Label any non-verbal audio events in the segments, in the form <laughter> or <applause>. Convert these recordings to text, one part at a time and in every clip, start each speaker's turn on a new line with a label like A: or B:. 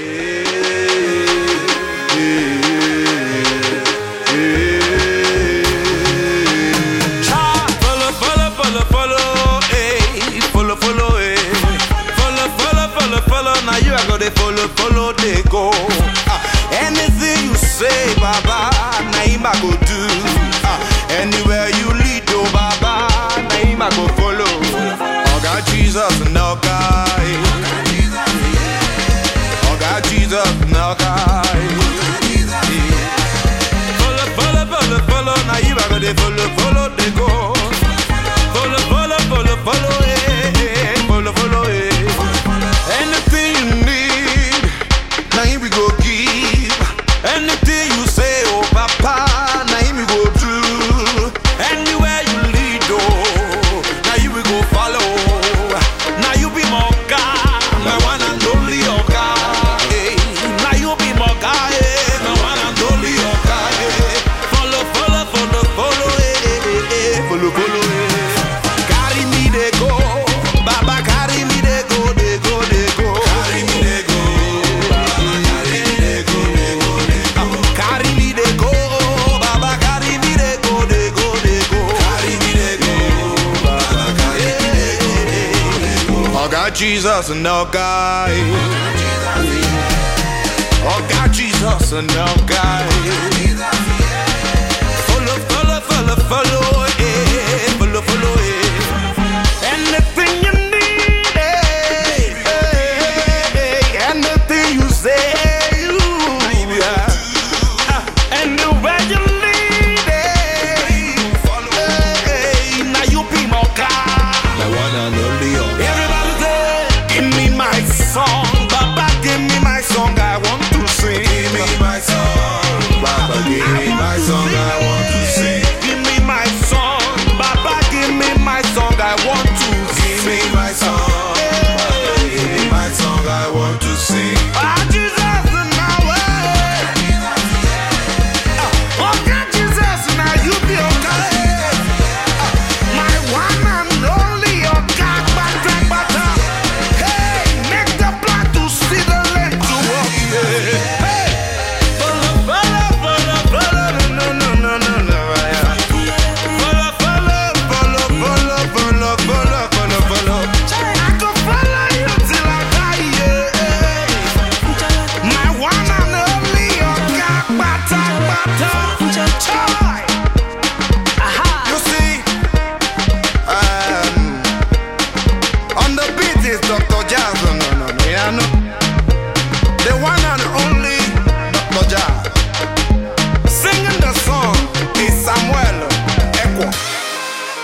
A: Yeah. Jesus no guy. Oh God, Jesus no guy.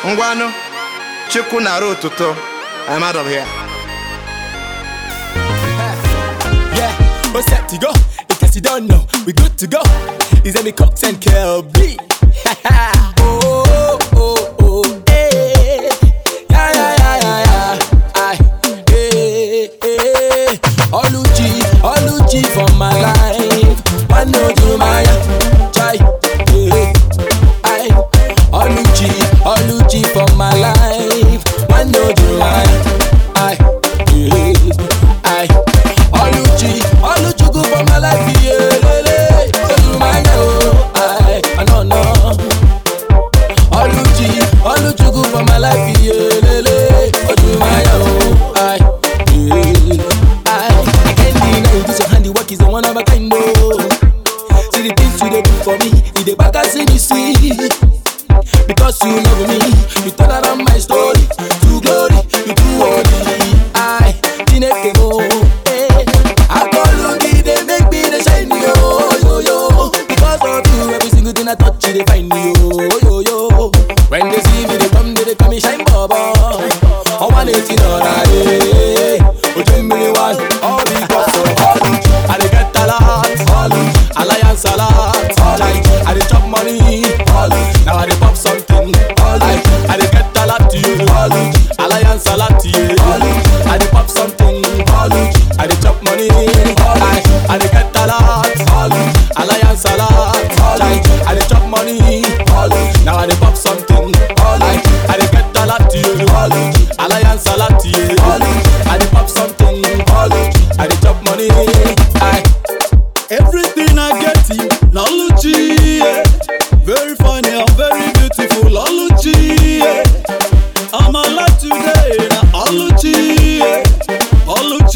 A: ngwanụ chukwu nara otuto. I'm out of here.
B: Eh, yeah, we're set to go. In case you don't know, we good to go. Is any cocktail and KLB <laughs>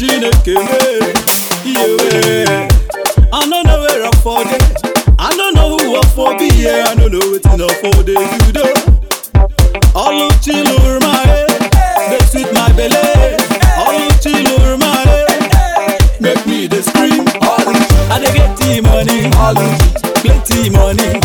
B: chineke yeah. i no know where i for dey i no know who i for be yeah. i no know wetin i for dey do. Though oluchi lorma eh dey sweet my belle oluchi lorma eh make me dey scream. Oluchi i dey get money. Oluchi plenty money.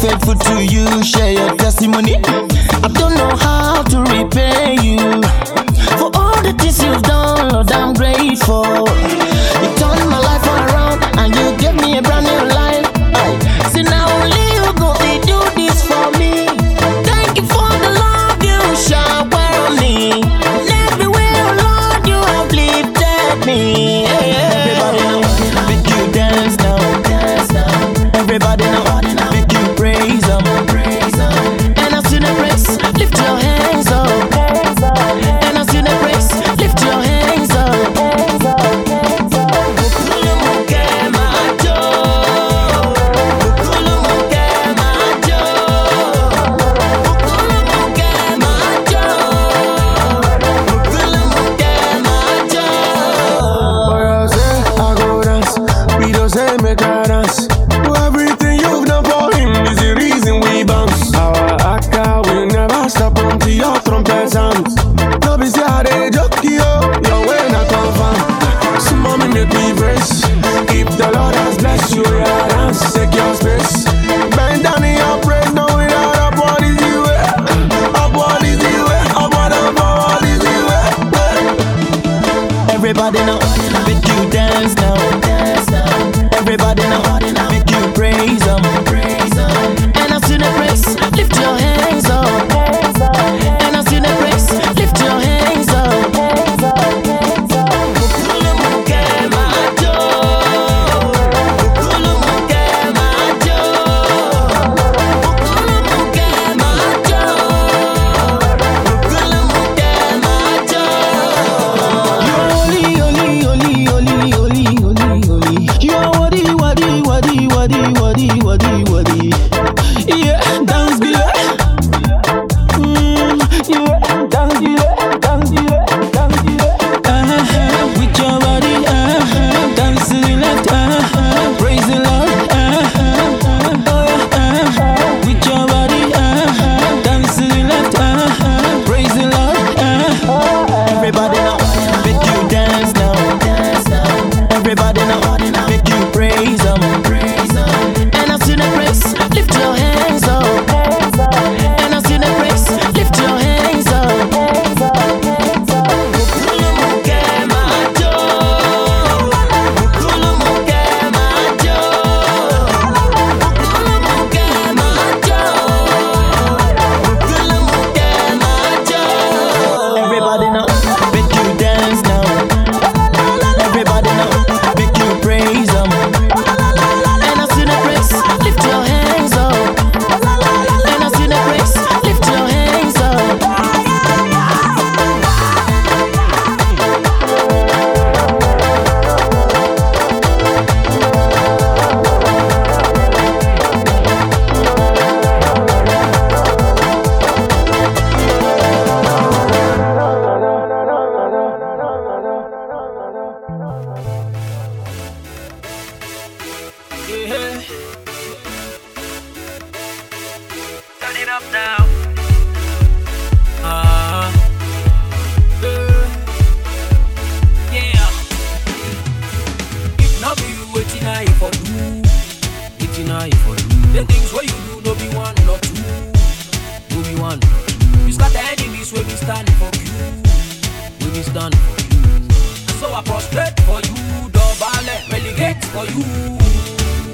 B: faithful to you. Share your testimony. I
C: don't know how to repay you for all the things you've done. Lord, I'm grateful. You turned my life around.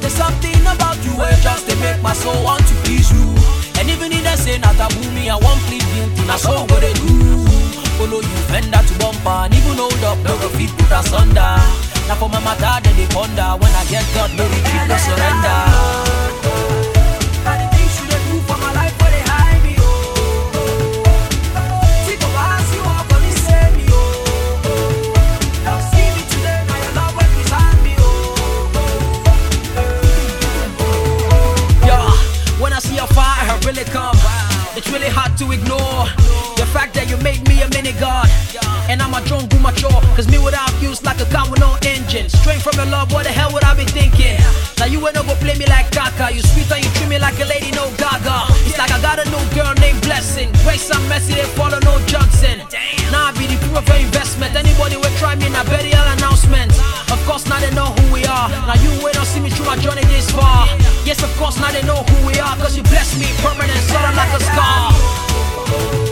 C: There's something about you where just they make my soul want to please you. And even if they say not a me, I want please guilty, na so what they do. Follow you fender to bumper, and even hold up, no go fit put us under. Now for my then they ponder. When I get God, no retreat, no surrender. To ignore the fact that you made me a mini god. And I'm a jungle mature, cause me without use like a car with no engine. Straight from your love, what the hell would I be thinking? Now you ain't no go play me like Kaka. You sweet and you treat me like a lady, no gaga. It's like I got a new girl named Blessing. Grace and messy, they follow no Johnson. Now I be the proof of investment. Now you ain't not see me through my journey this far. Yes, of course, now they know who we are. Cause you bless me permanent, solid like a scar. Oh. Oh.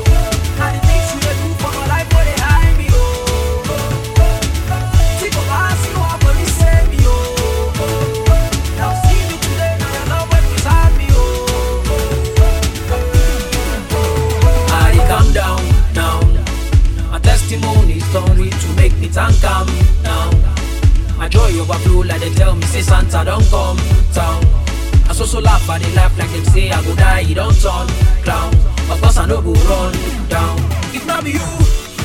C: Testimonies don't to make me thank. My joy overflow like they tell me, say Santa don't come town. I so so laugh, I they laugh like them say I go die, you don't turn clown. Of course I no go run down. If not be you,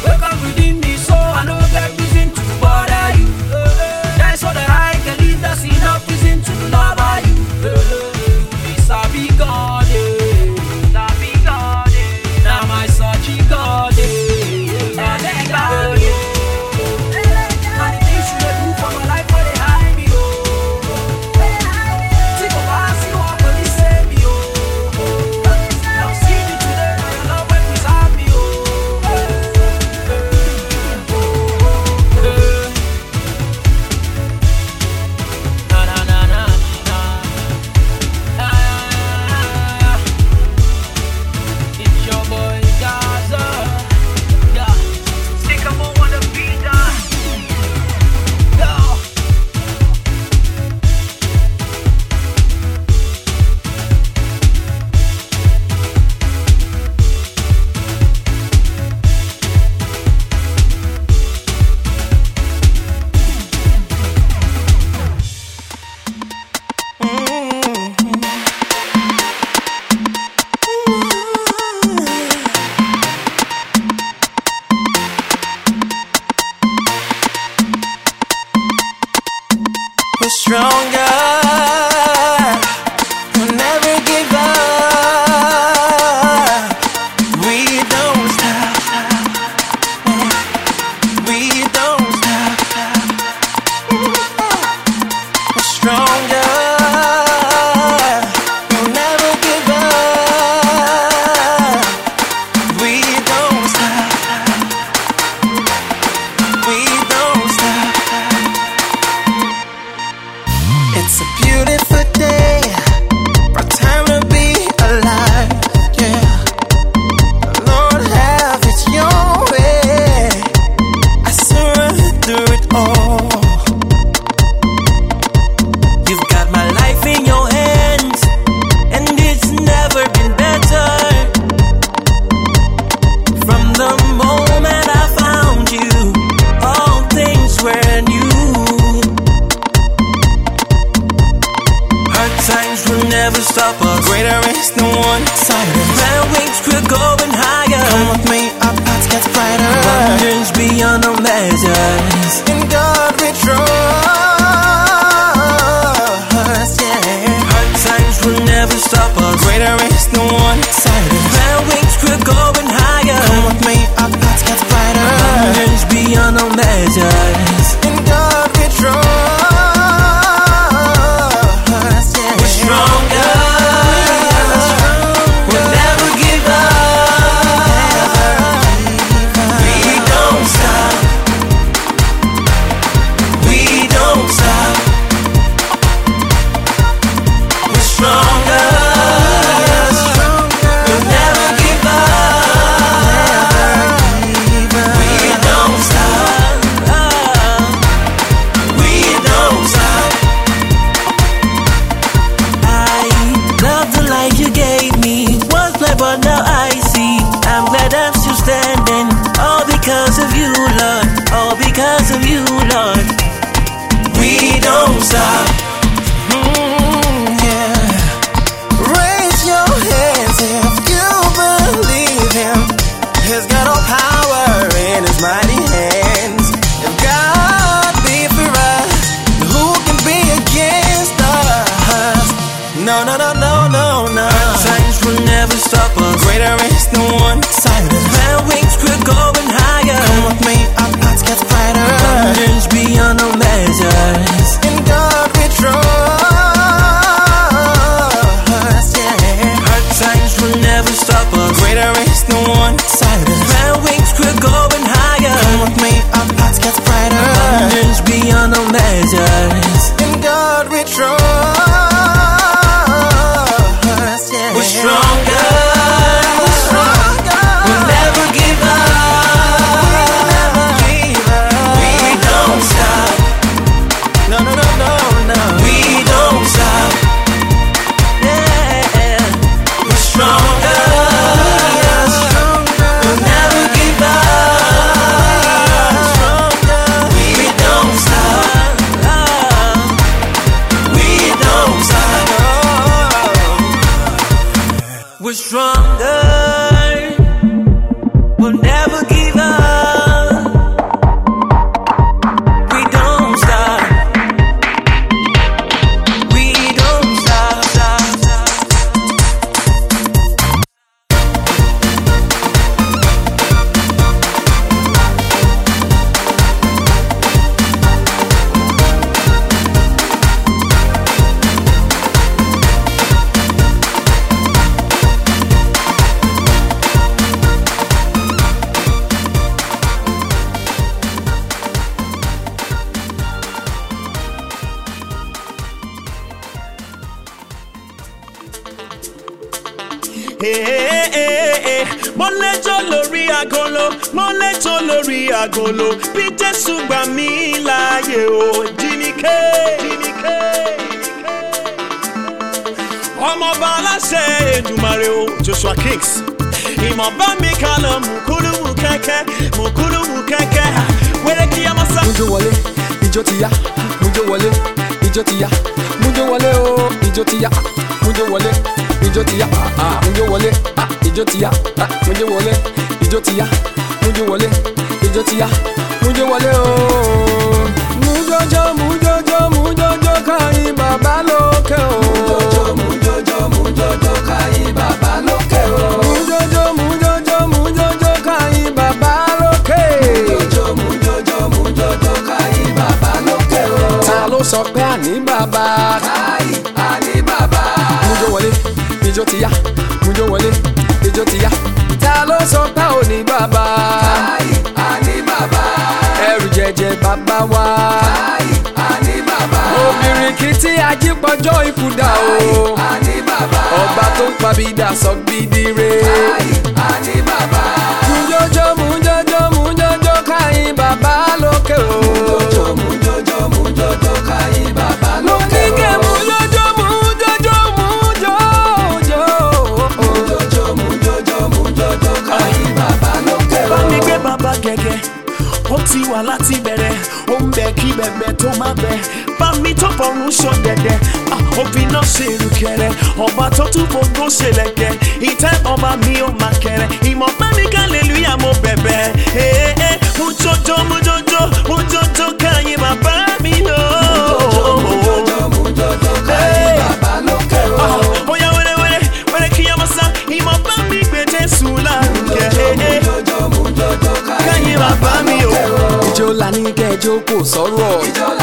C: wake up within me, so I no get reason to bother you. That's so that I can leave that's enough reason to love. You
D: our
E: mo lẹ́jọ́ lórí agolo mo lẹ́jọ́ lórí agolo. Bí jésù gbà mí láàyè o jíníkè. ọmọọba aláṣẹ èdùmarè o joshua kings. Ìmọ̀ bá mi ká lọ mùkúlù mù kẹ́kẹ́ mùkúlù mù kẹ́kẹ́. Wẹ́rẹ́ kí a máa sá.
F: mújó wọlé ijó ti yá. Mújó wọlé ijó ti yá. Mújó wọlé o ijó ti yá mújó wọlé ijó ti yá mújó wọlé ijó ti yá ah, mújó wọlé ijó ti yá mújó wọlé ijó ti yá mújó wọlé o. mújójó mújójó mújójó káyìn bàbá lókè o. mújójó mújójó mújójó káyìn bàbá lókè o. mújójó mújójó mújójó káyìn bàbá lókè. mújójó mújójó mújójó káyìn bàbá lókè o. ta ló sọ pé àní bàbá. káyìn sọ pé ò ní bàbá. Táyì á ní bàbá. Ẹrù jẹjẹ bàbá wa. Táyì á ní bàbá. Obìnrin tí ajípọ̀jọ́ ikú dà o. Táyì á ní bàbá. Ọba tó ń pa bídà sọ bídì re. Táyì á bàbá. Mú jọjọ́ mú jọjọ́ mú jọjọ́ káyìn bàbá lókè o.
E: wà láti bẹ̀rẹ̀. Ó ń bẹ kí bẹ̀bẹ̀ tó má bẹ̀. Bá mi tó bọ̀rùn sọ dẹ̀dẹ̀. Òbí náà ṣe ìrùkẹ̀rẹ̀ ọba tó tún gbogbo ṣẹlẹ̀kẹ̀ ìtẹ́ ọba mi ò máa kẹrẹ̀. Ìmọ̀ bá mi hallelujah mo bẹ̀bẹ̀. Ee mú jọjọ mú jọjọ mú jọjọ káyé bàbá mi lọ. bóyá wẹ́rẹ́wẹ́rẹ́ wẹ́rẹ́ kí ọmọ sá. Ìmọ̀ bá mi gbé jésù lárugẹ káyé
F: tí ó kò sọ̀rọ̀. ìjọ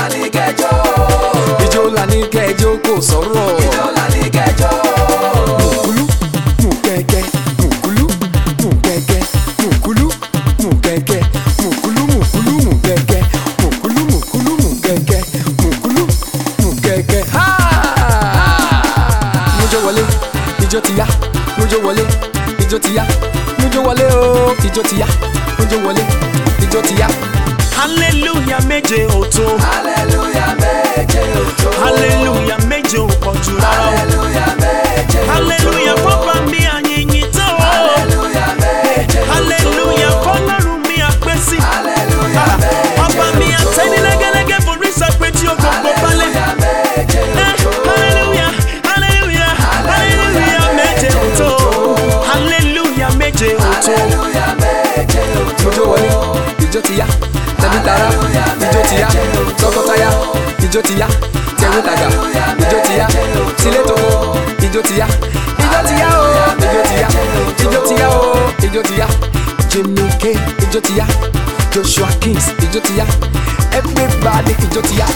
F: ijó ti yá tẹ̀rù tàgà ijó ti yá sílé tòkó ijó ti yá ti yá o ijó ti yá ti yá o ijó ti yá Jimmy K ti yá Joshua Kings ijó ti yá everybody ijó ti yá.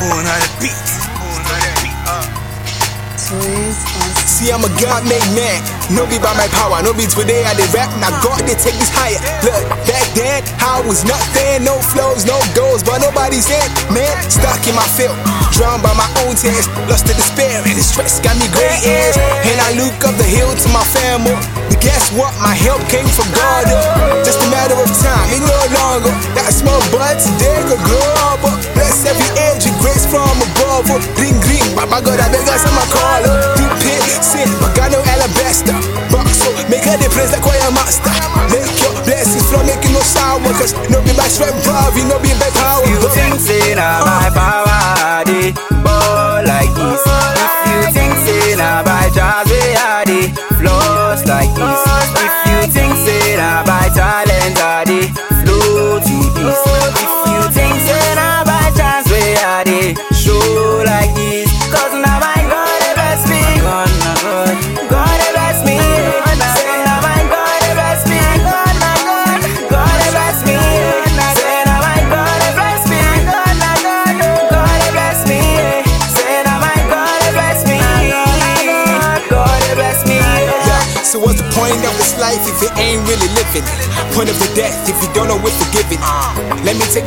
A: Born out of beats.
G: See, I'm a God made man. No be by my power, no be today I did rap. Now God they take this higher. Look, back then, I was nothing. No flows, no goals, but nobody's in. Man, stuck in my field. Drowned by my own tears. Lost to despair, and the stress got me gray ears. And I look up the hill to my family. But guess what? My help came from God. Just a matter of time, it no longer. That small buds, they could grow Bless every age grace from above. Green, green, Baba God, I beg us, I'm a caller. Deep pit, sin, but God no alabaster. Uh. Box so make the praise like choir master. Make your blessings flow, make it no sour. Cause no be by strength, bruv, you no be by power.
H: You think say na by power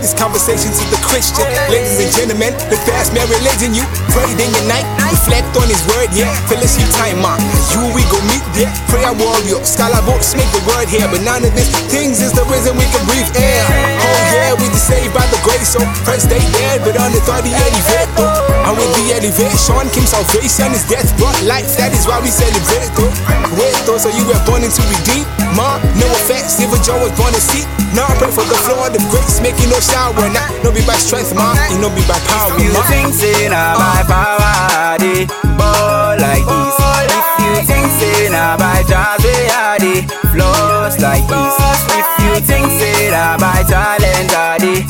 H: this conversation's to
G: the Christian. Ladies and gentlemen, the fast my religion. You prayed in your night, reflect on his word, yeah. Fellowship time, man. You we go meet, yeah. Prayer warrior, scholar books make the word here. But none of these things is the reason we can breathe air. Oh yeah, we just saved by the grace. So first they dead, but on the third he elevate. And with the elevation came salvation. His death brought life. That is why we celebrate. Though. Wait though, so you were born into redeem. Ma, no offense, Silver Joe was born to see. Now I pray for the floor, the grace, making no shower. Nah, no be by strength, ma, it no be by power.
H: You
G: ma.
H: think say na by power dey ball like this? If you think say na by jazz I dey floss like this. If you think say na by talent dey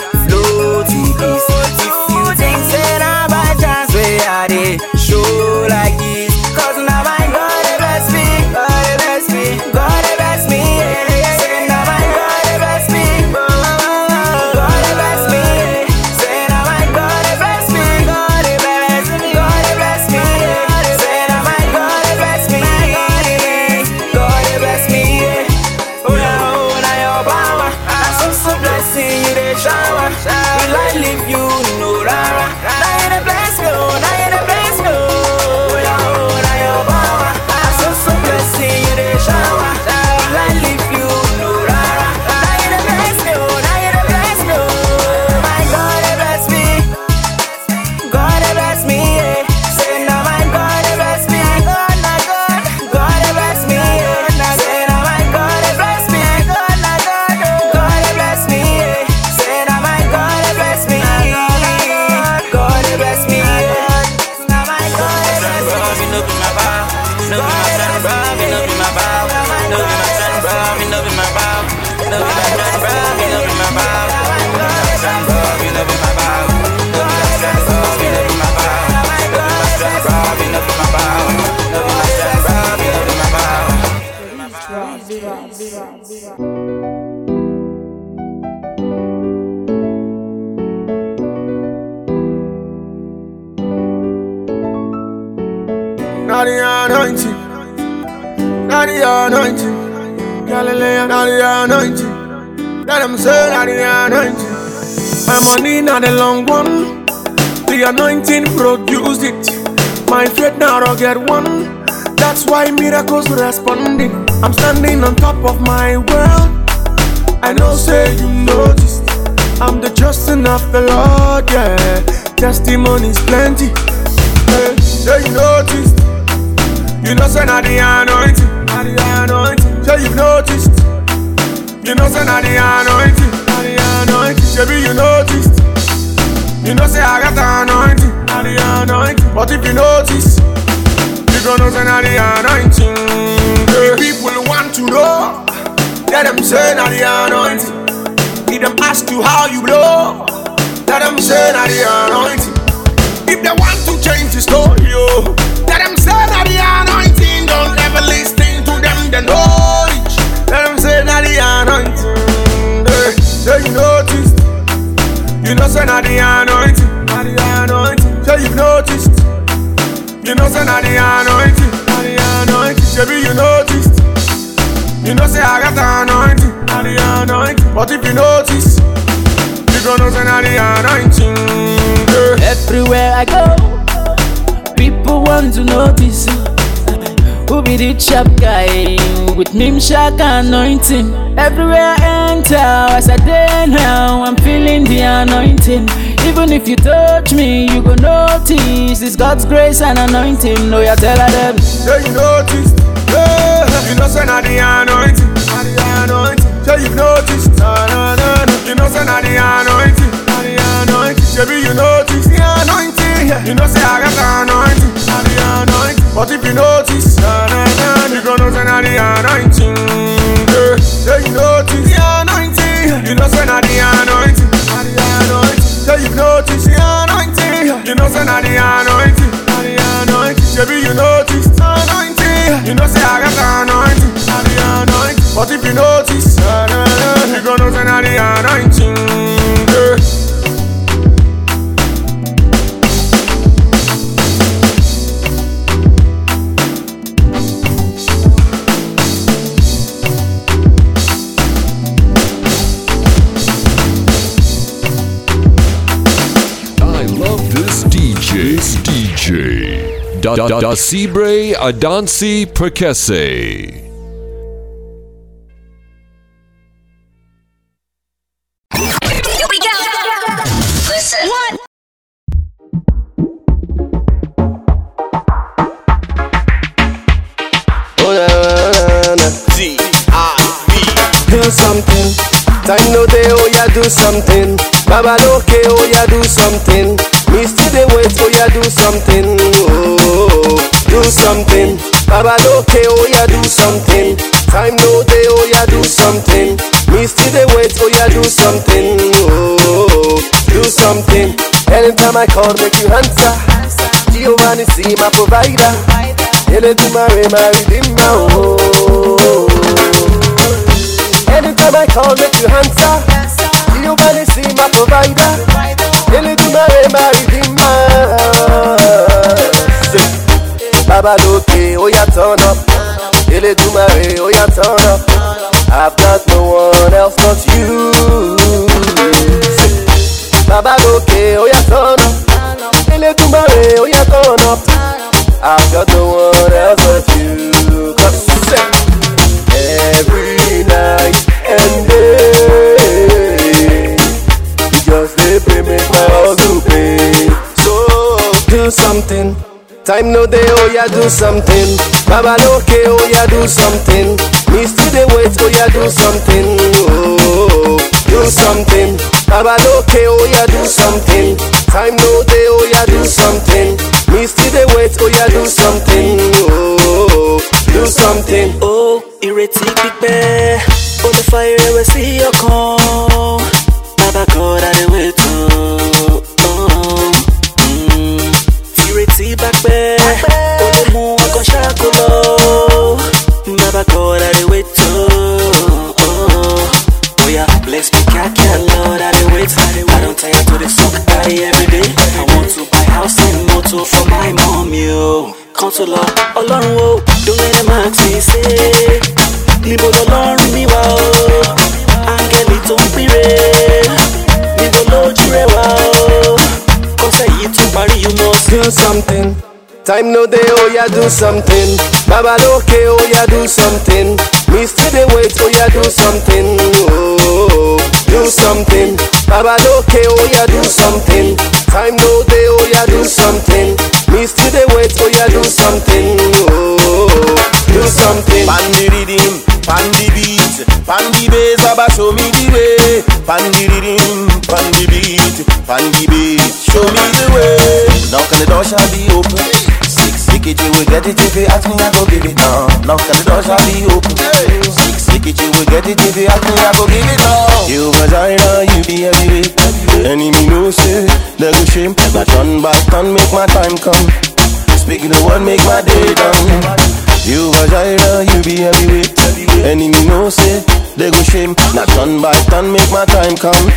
I: Galileo, not the anointing. Let them say, not the anointing. My money, not the long one. The anointing produced it. My faith now don't get one. That's why miracles responding. I'm standing on top of my world. I know, say you noticed. I'm the Justin of the Lord, yeah. Testimonies plenty. Hey, say you noticed. You know, say not the anointing, anointing. Say you noticed. You know, say not the anointing, not the anointing. Maybe you noticed. You know, say I got the anointing, not the anointing. But if you notice, you gonna say not the anointing. The people want to know. Let them say not the anointing. Need them ask you how you blow. Let them say that the anointing. If they want to change the story, oh, let them say that the anointing. Don't ever listen them, the knowledge. Them say that the anointing. They, they noticed. You know, say that the anointing. That the anointing. Say you noticed. You know, say that the anointing. That the anointing. Maybe you noticed. You know, say I got the anointing. But if you notice, you gonna say that the anointing.
C: Everywhere I go, people want to notice who be the chap guy with Mim Shack anointing. Everywhere I enter, as I day now, I'm feeling the anointing. Even if you touch me, you go notice it's God's grace and anointing. No, you tell them.
I: Yeah, you noticed. Yeah, you know, say not the anointing. Not the anointing. Yeah, you noticed. Nah, nah, nah, nah. You know, say not the anointing. Not you noticed the anointing. Yeah. You know, say I got the anointing. Not the anointing. But if you notice, nah, nah, nah, you gonna say not the anointing. Yeah, yeah, you notice the anointing. You know, not the anointing.
J: Da da da Adansi Perkese.
A: Here we go. Listen. What?
K: Do something. Time no day, oh yeah, do something. Baba Loke, oh yeah, do something. Me still dey wait, oh yeah, do something. Baba Loke, oh yeah, do something. Time no day, oh yeah, do something. Me still dey wait, oh yeah, do something. Oh, do something. Anytime I call, make you answer. Giovanni, see my provider. Ele do my redeemer. Oh. Anytime I call, make you answer. Giovanni, see my provider. Ele do my my redeemer. Say, Baba oh yeah, turn up. Ele do my oh yeah, turn up. I've got no one else but you. Say, Baba Loke, oh yeah, turn up. Ele do my oh yeah, turn up. I've got no one else but you. Every night and day. Just pray make my hustle pay. So do something. Time no day, oh yeah, do something. Baba Loke, oh yeah, do something. Me still dey wait, oh yeah, do something. Oh, do something. Baba Loke, oh yeah, do something. Time no day, oh yeah, do something. Me still dey wait, oh yeah, do something. Oh, do something.
D: ó ìrètí pípẹ́ ó lè fa ìrẹ̀wẹ̀sì ọkàn bàbá God àdéhùn ètò dey suck guy everyday I want to buy house and motor for my mom yo kan tó lọ ọlọ́run o dúnlẹ̀ máa ti ṣe é níbo lọlọ́run mi wá o áńgẹ́lì tó ń pínre níbo lójú rẹ̀ wá o kọ́sẹ̀ yìí you must
K: do something. Time no day, oh yeah, do something. Baba Loke, oh yeah, do something. Me dey wait, oh yeah, do something. Oh. Baba Loke, oh yeah, do something. Time no day, oh yeah, do something. Me still dey wait, oh yeah, do something. Oh, do something.
I: Pan the rhythm, pan the beat, pan the bass, Baba show me the way. Pan the rhythm, pan the beat, pan the bass, show me the way. Knock on the door shall be open. Six ticket you will get it if you ask me I go give it. Uh, knock on the door shall be open. Six
L: it, you will get it. If you ask me, I go give it all. You vagina, you be heavyweight. Enemy no say, they go shame. My turn by turn, make my time come. Speaking the word, make my day done. You vagina, you be heavyweight. Enemy no say, they go shame. Not turn by turn, make my time come.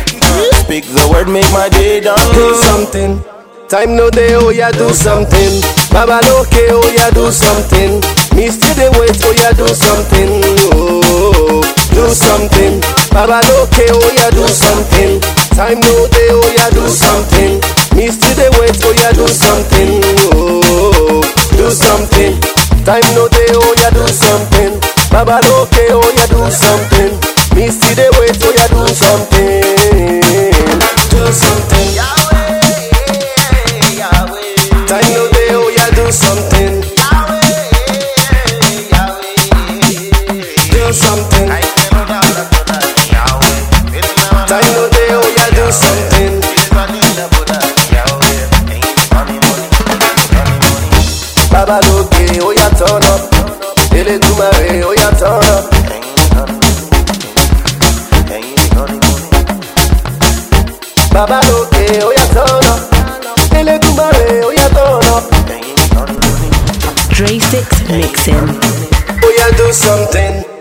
L: Speak the word, make my day done.
K: do something. Time no day, oh yeah, do something. Baba okay, oh yeah, do something. Me still dey wait, oh yeah, do something. Oh, do something. Baba okay, oh yeah, do something. Time no day, oh yeah, do something. Me still dey wait, oh yeah, do something. Oh, do something. Time no day, oh yeah, do something. Baba okay, oh yeah, do something. Me still dey wait, oh yeah, do something. Do something. Baba lókè, ó yá turn up. Elédùmarè, ó yá turn up. Baba lókè, ó yá turn up. Elédùmarè, ó yá turn up.
M: Dre Six Mixin.
K: Oh yeah, do something.